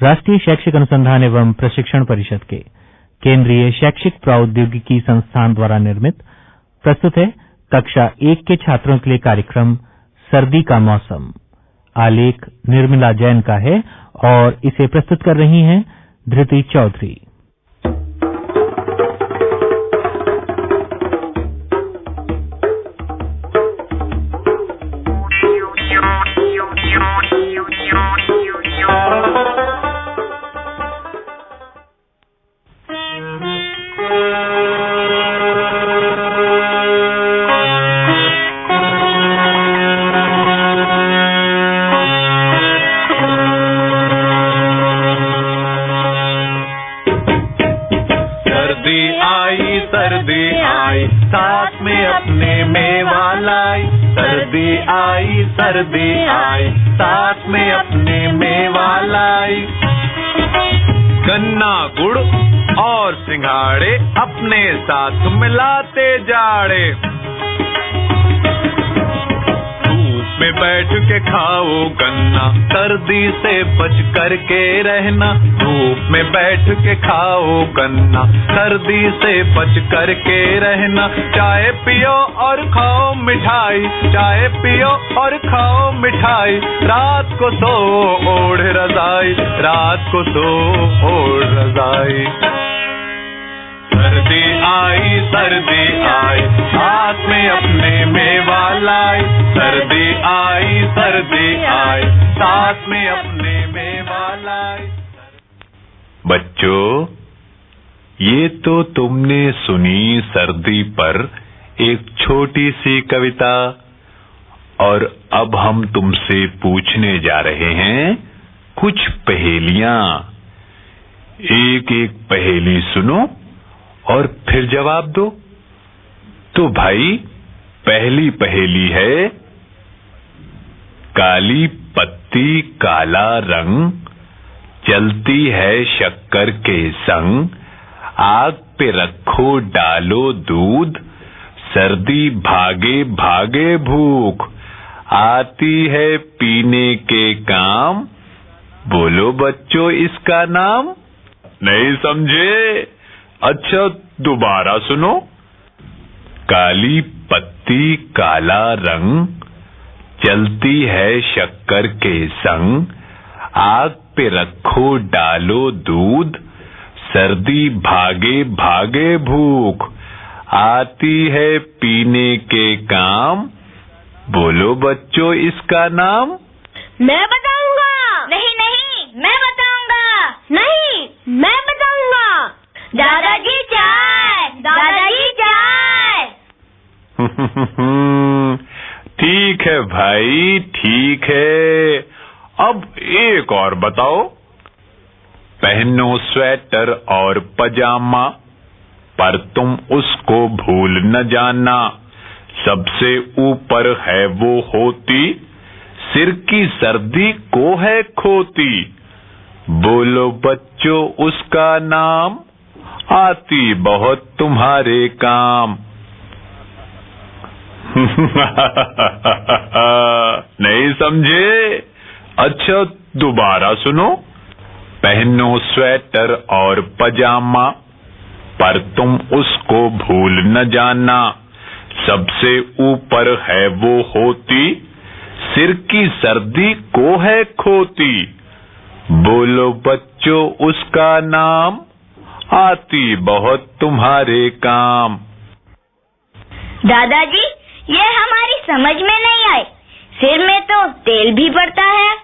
राष्ट्रीय शैक्षिक अनुसंधान एवं प्रशिक्षण परिषद के केंद्रीय शैक्षिक प्रौद्योगिकी संस्थान द्वारा निर्मित, प्रस्तुत है कक्षा एक के छात्रों के लिए कार्यक्रम सर्दी का मौसम। आलेख निर्मला जैन का है और इसे प्रस्तुत कर रही हैं धृति चौधरी। लाई सर्दी आई सर्दी आई, साथ में अपने मेवा लाई। गन्ना गुड़ और सिंघाड़े अपने साथ मिलाते जाड़े। में बैठ के खाओ गन्ना। सर्दी से बच कर के रहना। धूप में बैठ के खाओ गन्ना। सर्दी से बच कर के रहना। चाय पियो और खाओ मिठाई। चाय पियो और खाओ मिठाई। रात को सो, ओढ़ रजाई। रात को सो, ओढ़ रजाई। सर्दी आई सर्दी आई, हाथ में अपने मेवा लाई। सर्दी आई सर्दी आई, साथ में अपने मेवा लाई। बच्चों, ये तो तुमने सुनी सर्दी पर एक छोटी सी कविता, और अब हम तुमसे पूछने जा रहे हैं कुछ पहेलियाँ। एक एक पहेली सुनो। और फिर जवाब दो। तो भाई, पहली पहेली है, काली पत्ती काला रंग, चलती है शक्कर के संग, आग पे रखो डालो दूध, सर्दी भागे भागे भूख, आती है पीने के काम, बोलो बच्चों इसका नाम? नहीं समझे? अच्छा दोबारा सुनो। काली पत्ती काला रंग, चलती है शक्कर के संग। आग पे रखो, डालो दूध, सर्दी भागे भागे भूख। आती है पीने के काम। बोलो बच्चों, इसका नाम? मैं बताऊँगा। नहीं नहीं, मैं बताऊँगा। नहीं, मैं दादाजी चाय दादाजी चाय। ठीक है भाई, ठीक है। अब एक और बताओ। पहनो स्वेटर और पजामा, पर तुम उसको भूल न जाना। सबसे ऊपर है वो होती, सिर की सर्दी को है खोती। बोलो बच्चों उसका नाम। आती बहुत तुम्हारे काम। नहीं समझे? अच्छा दोबारा सुनो। पहनो स्वेटर और पजामा, पर तुम उसको भूल न जाना। सबसे ऊपर है वो होती, सिर की सर्दी को है खोती। बोलो बच्चों, उसका नाम? आती बहुत तुम्हारे काम। दादाजी ये हमारी समझ में नहीं आई सिर में तो तेल भी पड़ता है।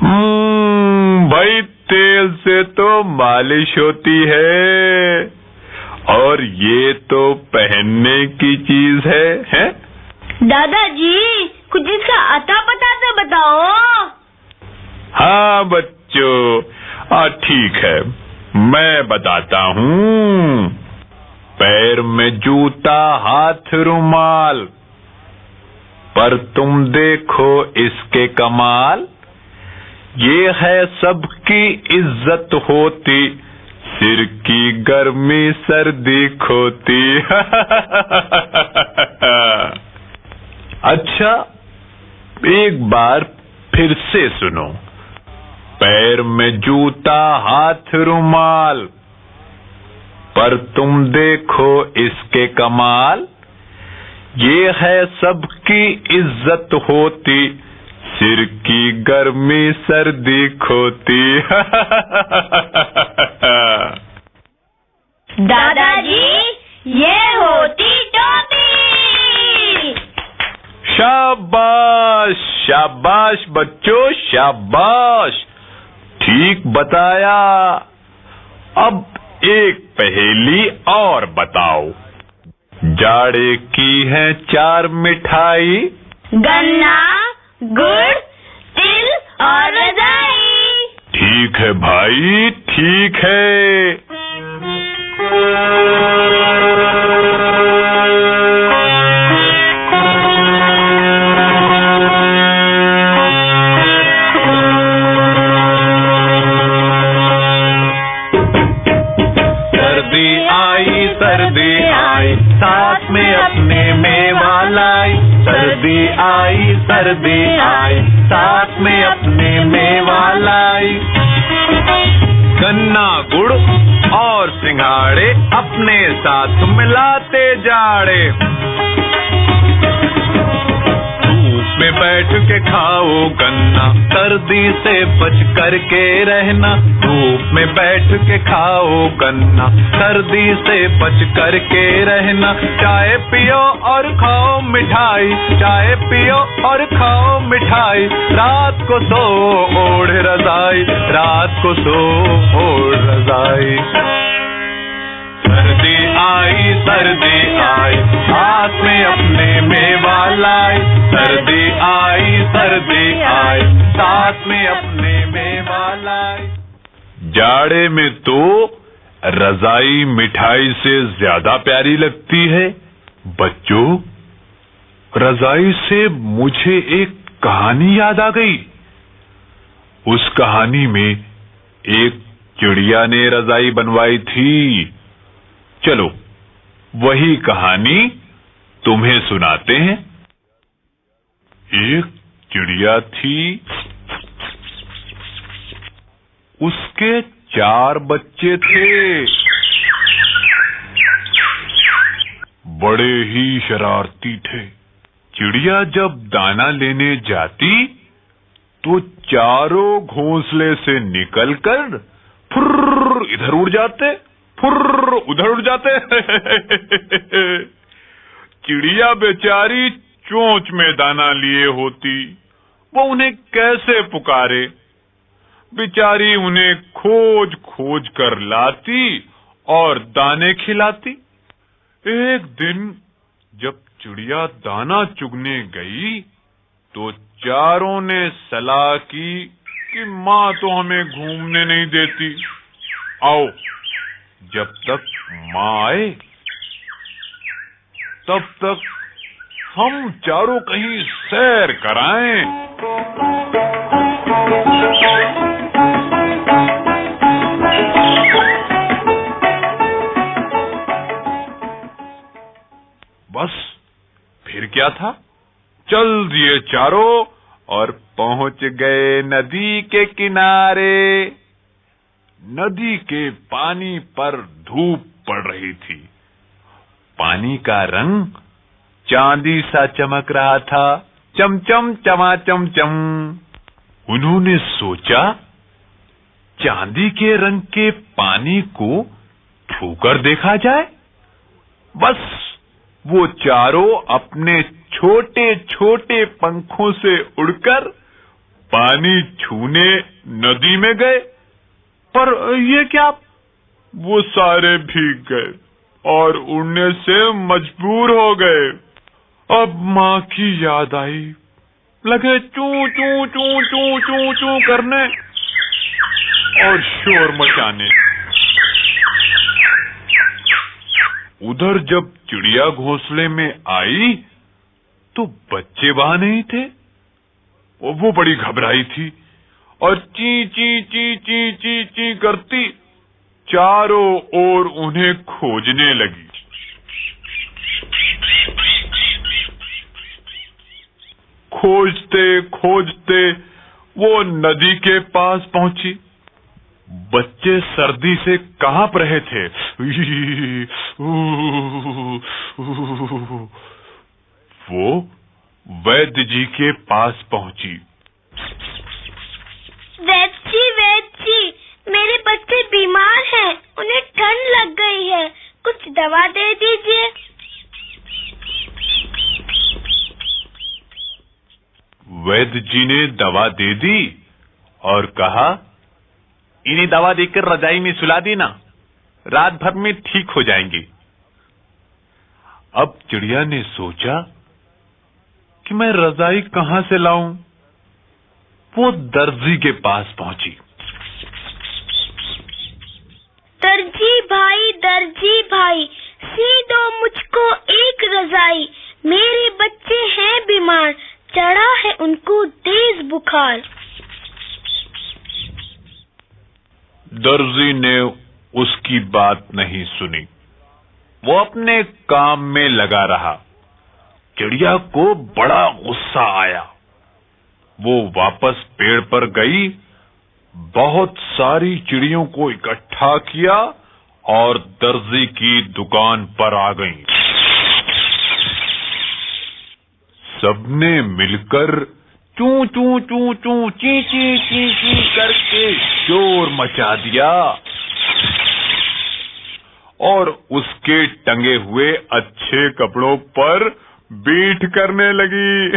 हम्म, भाई तेल से तो मालिश होती है। और ये तो पहनने की चीज़ है हैं? दादाजी कुछ इसका अता पता तो बताओ। हाँ बच्चों आ ठीक है। मैं बताता हूँ। पैर में जूता, हाथ रुमाल। पर तुम देखो इसके कमाल। ये है सबकी इज़्ज़त होती, सिर की गर्मी सर्दी खोती। अच्छा एक बार फिर से सुनो। पैर में जूता हाथ रुमाल। पर तुम देखो इसके कमाल। ये है सबकी इज़्ज़त होती सिर की गर्मी सर्दी खोती। दादाजी ये होती टोपी। शाबाश शाबाश बच्चों शाबाश। ठीक बताया। अब एक पहेली और बताओ। जाड़े की है चार मिठाई। गन्ना गुड़ तिल और रजाई। ठीक है भाई ठीक है। आई सर्दी आई, साथ में अपने मेवा लाई गन्ना गुड़ और सिंगाड़े अपने साथ मिलाते जाड़े। में बैठ के खाओ गन्ना। सर्दी से बच कर के रहना, धूप में बैठ के खाओ गन्ना। सर्दी से बच कर के रहना, चाय पियो और खाओ मिठाई। चाय पियो और खाओ मिठाई। रात को सो, ओढ़ रजाई। रात को सो, ओढ़ रजाई। सर्दी आई सर्दी आई, हाथ में अपने मेवा लाई। सर्दी आई सर्दी आई, साथ में अपने मेवा लाई। जाड़े में तो रजाई मिठाई से ज़्यादा प्यारी लगती है। बच्चों, रजाई से मुझे एक कहानी याद आ गई। उस कहानी में एक चिड़िया ने रजाई बनवाई थी। चलो, वही कहानी तुम्हें सुनाते हैं। एक चिड़िया थी। उसके चार बच्चे थे। बड़े ही शरारती थे। चिड़िया जब दाना लेने जाती तो चारों घोंसले से निकलकर फुर्र इधर उड़ जाते। फुर्र उधर उड़ जाते चिड़िया बेचारी चोंच में दाना लिए होती, वो उन्हें कैसे पुकारे? बेचारी उन्हें खोज खोज कर लाती और दाने खिलाती। एक दिन जब चिड़िया दाना चुगने गई तो चारों ने सलाह की कि माँ तो हमें घूमने नहीं देती। आओ जब तक माँ आए तब तक हम चारों कहीं सैर कराएँ। बस, फिर क्या था? चल दिए चारों और पहुँच गए नदी के किनारे। नदी के पानी पर धूप पड़ रही थी। पानी का रंग चांदी सा चमक रहा था। चमचम, चमाचम, चम। उन्होंने सोचा, चांदी के रंग के पानी को छूकर देखा जाए। बस वो चारों अपने छोटे छोटे पंखों से उड़कर पानी छूने नदी में गए। पर ये क्या? वो सारे भीग गए और उड़ने से मजबूर हो गए। अब माँ की याद आई। लगे चू चू चू चू चू चू करने और शोर मचाने। उधर जब चिड़िया घोंसले में आई तो बच्चे वहाँ नहीं थे। वो बड़ी घबराई थी। और ची ची ची ची ची ची करती चारों ओर उन्हें खोजने लगी। खोजते खोजते वो नदी के पास पहुँची। बच्चे सर्दी से काँप रहे थे। वो वैद्य जी के पास पहुँची वैद्य जी वैद्य जी मेरे बच्चे बीमार हैं उन्हें ठंड लग गई है कुछ दवा दे दीजिए जी ने दवा दे दी और कहा, इन्हें दवा देकर रजाई में सुला देना। रात भर में ठीक हो जाएँगे। अब चिड़िया ने सोचा कि मैं रजाई कहाँ से लाऊं। वो दर्जी के पास पहुँची। दर्जी भाई दर्जी भाई सी दो मुझको एक रजाई। मेरे बच्चे हैं बीमार। चढ़ा है उनको तेज बुखार। दर्जी ने उसकी बात नहीं सुनी। वो अपने काम में लगा रहा। चिड़िया को बड़ा गुस्सा आया। वो वापस पेड़ पर गई, बहुत सारी चिड़ियों को इकट्ठा किया और दर्जी की दुकान पर आ गई। सबने मिलकर चू चू चू चू, ची ची ची ची करके शोर मचा दिया। और उसके टंगे हुए अच्छे कपड़ों पर बीट करने लगी।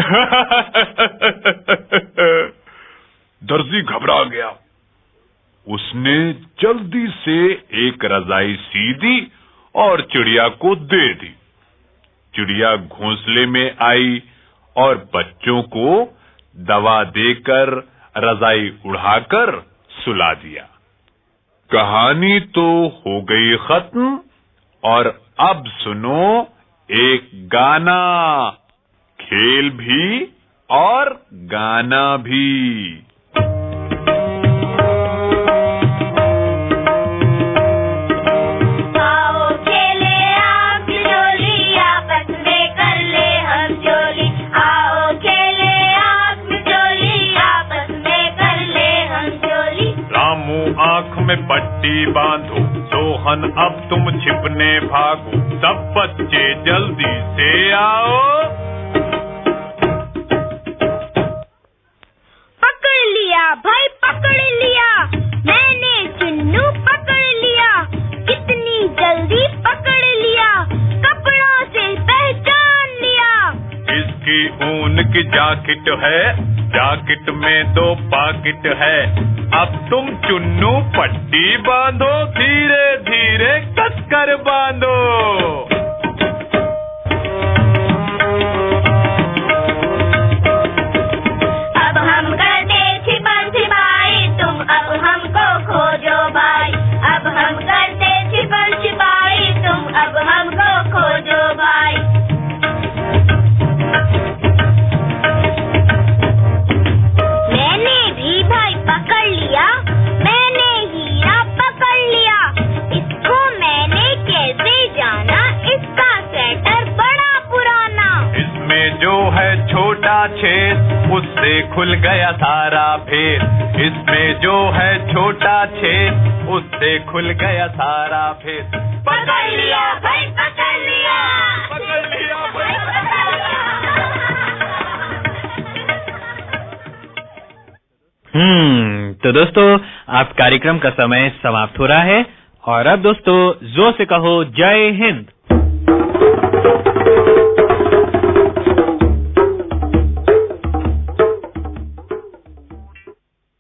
दर्जी घबरा गया। उसने जल्दी से एक रजाई सी दी और चिड़िया को दे दी। चिड़िया घोंसले में आई। और बच्चों को दवा देकर, रजाई उड़ाकर सुला दिया। कहानी तो हो गई खत्म, और अब सुनो एक गाना। खेल भी और गाना भी। आँख में पट्टी बांधो सोहन अब तुम छिपने भागो। सब बच्चे जल्दी से आओ। पकड़ लिया भाई पकड़ लिया। मैंने चुन्नू पकड़ लिया। कितनी जल्दी पकड़ लिया। कपड़ों से पहचान लिया। इसकी ऊन की जैकेट है जैकेट में दो पाकिट है। अब तुम चुन्नू पट्टी बांधो धीरे धीरे कसकर बांधो। उससे खुल गया सारा फेस पकड़ लिया भाई पकड़ लिया। पकड़ लिया भाई, पकड़ लिया। हम्म तो दोस्तों आप कार्यक्रम का समय समाप्त हो रहा है। और अब दोस्तों ज़ोर से कहो जय हिंद।